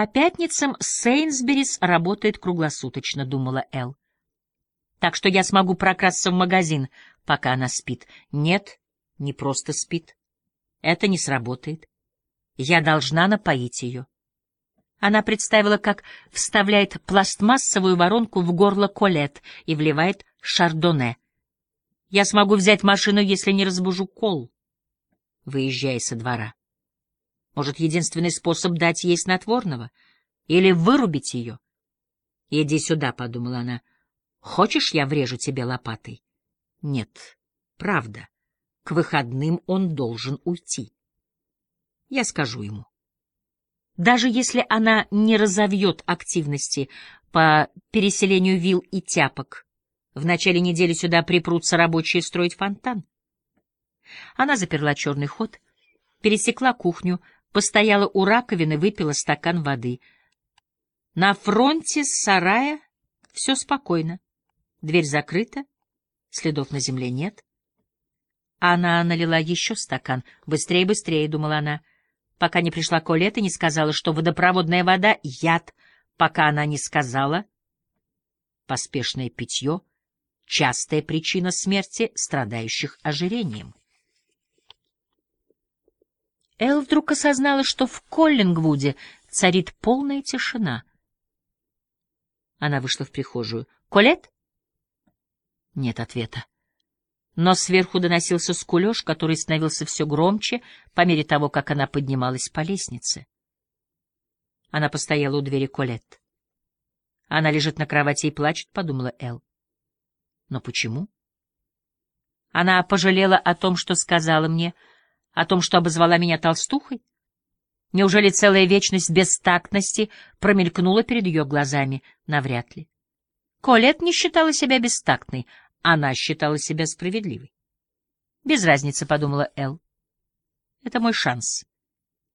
По пятницам Сейнсберис работает круглосуточно, думала Эл. Так что я смогу прокрасться в магазин, пока она спит. Нет, не просто спит. Это не сработает. Я должна напоить ее. Она представила, как вставляет пластмассовую воронку в горло колет и вливает шардоне. Я смогу взять машину, если не разбужу кол, выезжая со двора. Может, единственный способ дать ей снотворного? Или вырубить ее? «Иди сюда», — подумала она. «Хочешь, я врежу тебе лопатой?» «Нет, правда. К выходным он должен уйти. Я скажу ему». Даже если она не разовьет активности по переселению вил и тяпок, в начале недели сюда припрутся рабочие строить фонтан. Она заперла черный ход, пересекла кухню, постояла у раковины, выпила стакан воды. На фронте сарая все спокойно. Дверь закрыта, следов на земле нет. Она налила еще стакан. «Быстрее, быстрее», — думала она, пока не пришла Колет и не сказала, что водопроводная вода — яд, пока она не сказала поспешное питье — частая причина смерти страдающих ожирением. Эл вдруг осознала, что в Коллингвуде царит полная тишина. Она вышла в прихожую. «Колет?» Нет ответа. Но сверху доносился скулеж, который становился все громче по мере того, как она поднималась по лестнице. Она постояла у двери Колет. Она лежит на кровати и плачет, — подумала Эл. Но почему? Она пожалела о том, что сказала мне — о том, что обозвала меня толстухой? Неужели целая вечность бестактности промелькнула перед ее глазами? Навряд ли. Колет не считала себя бестактной, она считала себя справедливой. Без разницы, — подумала Эл. Это мой шанс.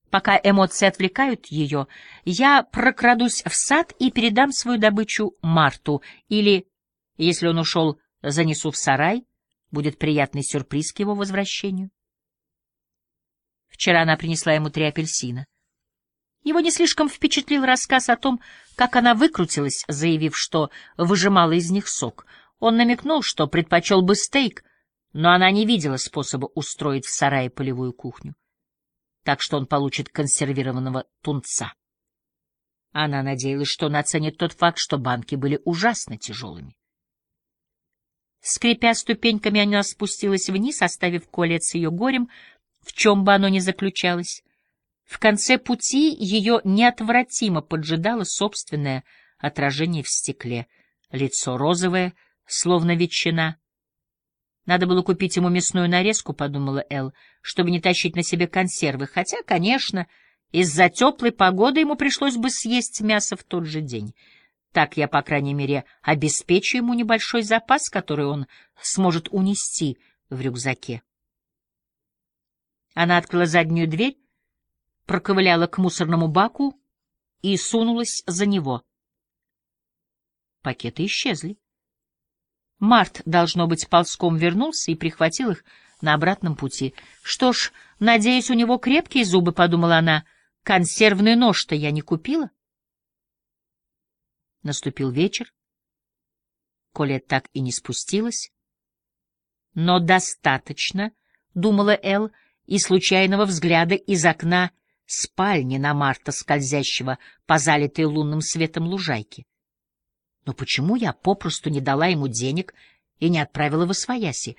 Пока эмоции отвлекают ее, я прокрадусь в сад и передам свою добычу Марту, или, если он ушел, занесу в сарай, будет приятный сюрприз к его возвращению. Вчера она принесла ему три апельсина. Его не слишком впечатлил рассказ о том, как она выкрутилась, заявив, что выжимала из них сок. Он намекнул, что предпочел бы стейк, но она не видела способа устроить в сарае полевую кухню. Так что он получит консервированного тунца. Она надеялась, что он оценит тот факт, что банки были ужасно тяжелыми. Скрипя ступеньками, она спустилась вниз, оставив колец ее горем, в чем бы оно ни заключалось. В конце пути ее неотвратимо поджидало собственное отражение в стекле. Лицо розовое, словно ветчина. Надо было купить ему мясную нарезку, — подумала Эл, — чтобы не тащить на себе консервы, хотя, конечно, из-за теплой погоды ему пришлось бы съесть мясо в тот же день. Так я, по крайней мере, обеспечу ему небольшой запас, который он сможет унести в рюкзаке. Она открыла заднюю дверь, проковыляла к мусорному баку и сунулась за него. Пакеты исчезли. Март, должно быть, ползком вернулся и прихватил их на обратном пути. Что ж, надеюсь, у него крепкие зубы, — подумала она. Консервный нож-то я не купила. Наступил вечер. Колет так и не спустилась. Но достаточно, — думала Эл, — и случайного взгляда из окна спальни на Марта, скользящего по залитой лунным светом лужайке. Но почему я попросту не дала ему денег и не отправила в Освояси?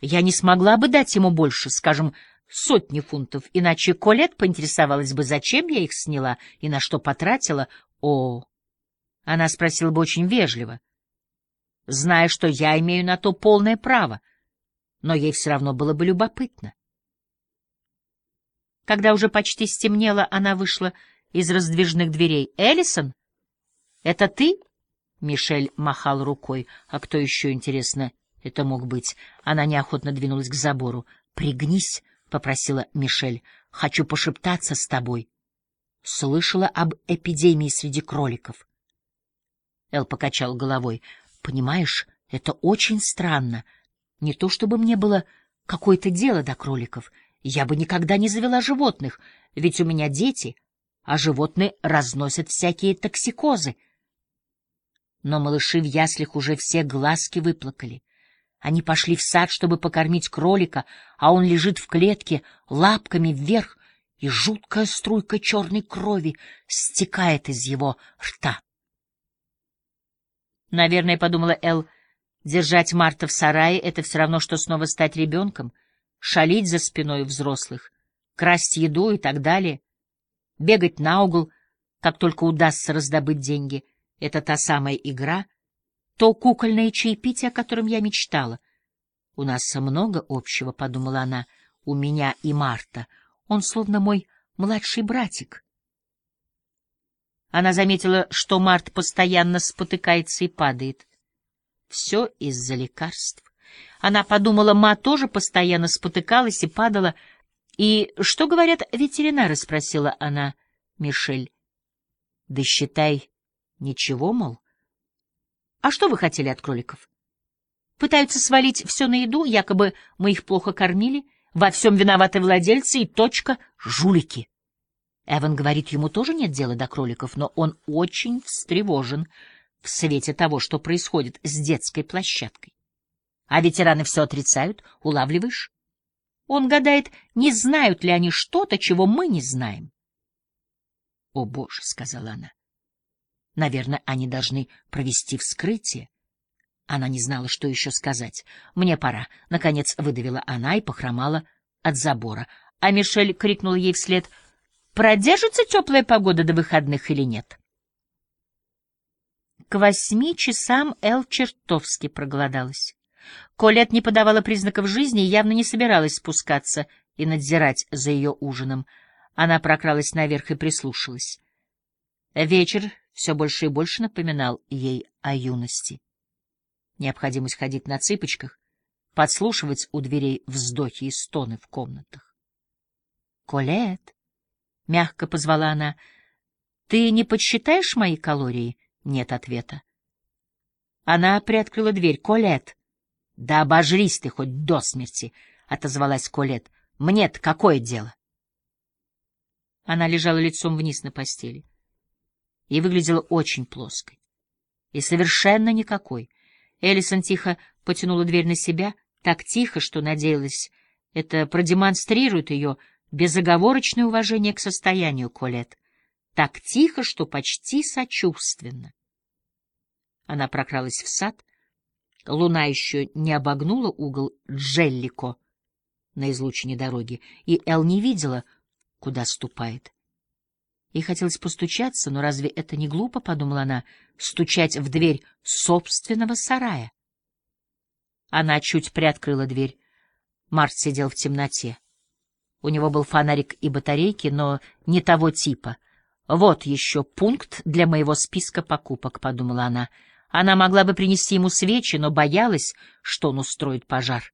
Я не смогла бы дать ему больше, скажем, сотни фунтов, иначе Колет поинтересовалась бы, зачем я их сняла и на что потратила. О, она спросила бы очень вежливо, зная, что я имею на то полное право, но ей все равно было бы любопытно. Когда уже почти стемнело, она вышла из раздвижных дверей. «Эллисон? Это ты?» Мишель махал рукой. «А кто еще, интересно, это мог быть?» Она неохотно двинулась к забору. «Пригнись», — попросила Мишель. «Хочу пошептаться с тобой». Слышала об эпидемии среди кроликов. Эл покачал головой. «Понимаешь, это очень странно. Не то чтобы мне было какое-то дело до кроликов. Я бы никогда не завела животных, ведь у меня дети, а животные разносят всякие токсикозы. Но малыши в яслях уже все глазки выплакали. Они пошли в сад, чтобы покормить кролика, а он лежит в клетке, лапками вверх, и жуткая струйка черной крови стекает из его рта. Наверное, подумала Эл, держать Марта в сарае — это все равно, что снова стать ребенком, шалить за спиной взрослых, красть еду и так далее, бегать на угол, как только удастся раздобыть деньги. Это та самая игра, то кукольное чаепитие, о котором я мечтала. У нас много общего, — подумала она, — у меня и Марта — он словно мой младший братик. Она заметила, что Март постоянно спотыкается и падает. Все из-за лекарств. Она подумала, ма тоже постоянно спотыкалась и падала. «И что говорят ветеринары?» — спросила она Мишель. «Да считай, ничего, мол». «А что вы хотели от кроликов?» «Пытаются свалить все на еду, якобы мы их плохо кормили». Во всем виноваты владельцы и точка — жулики. Эван говорит, ему тоже нет дела до кроликов, но он очень встревожен в свете того, что происходит с детской площадкой. А ветераны все отрицают, улавливаешь? Он гадает, не знают ли они что-то, чего мы не знаем. — О, Боже, — сказала она, — наверное, они должны провести вскрытие. Она не знала, что еще сказать. «Мне пора», — наконец выдавила она и похромала от забора. А Мишель крикнул ей вслед, «Продержится теплая погода до выходных или нет?» К восьми часам Эл чертовски проголодалась. Колет не подавала признаков жизни и явно не собиралась спускаться и надзирать за ее ужином. Она прокралась наверх и прислушалась. Вечер все больше и больше напоминал ей о юности необходимость ходить на цыпочках, подслушивать у дверей вздохи и стоны в комнатах. «Колет!» — мягко позвала она. «Ты не подсчитаешь мои калории?» Нет ответа. Она приоткрыла дверь. «Колет!» «Да обожрись ты хоть до смерти!» — отозвалась Колет. «Мне-то какое дело?» Она лежала лицом вниз на постели и выглядела очень плоской и совершенно никакой. Эллисон тихо потянула дверь на себя, так тихо, что надеялась, это продемонстрирует ее безоговорочное уважение к состоянию Колет. Так тихо, что почти сочувственно. Она прокралась в сад. Луна еще не обогнула угол Джеллико на излучине дороги, и Эл не видела, куда ступает. Ей хотелось постучаться, но разве это не глупо, — подумала она, — стучать в дверь собственного сарая? Она чуть приоткрыла дверь. Март сидел в темноте. У него был фонарик и батарейки, но не того типа. «Вот еще пункт для моего списка покупок», — подумала она. Она могла бы принести ему свечи, но боялась, что он устроит пожар.